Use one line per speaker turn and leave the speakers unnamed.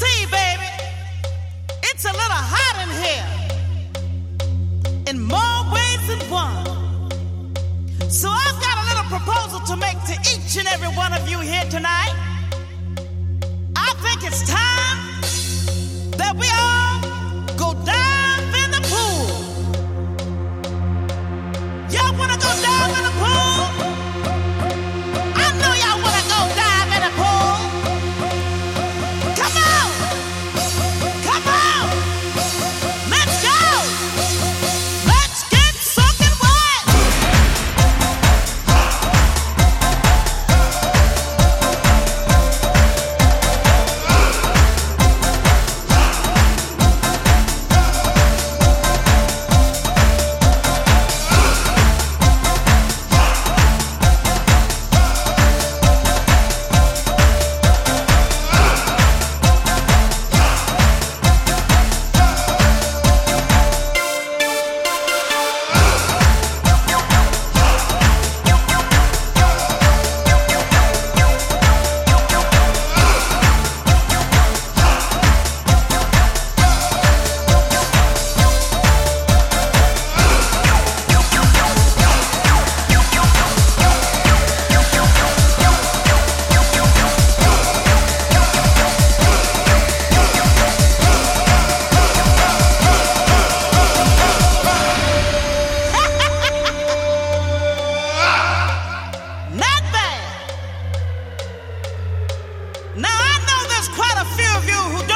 see, baby, it's a little hot in here in more ways than one. So I've got a little proposal to make to each and every one of you here tonight. I think it's time you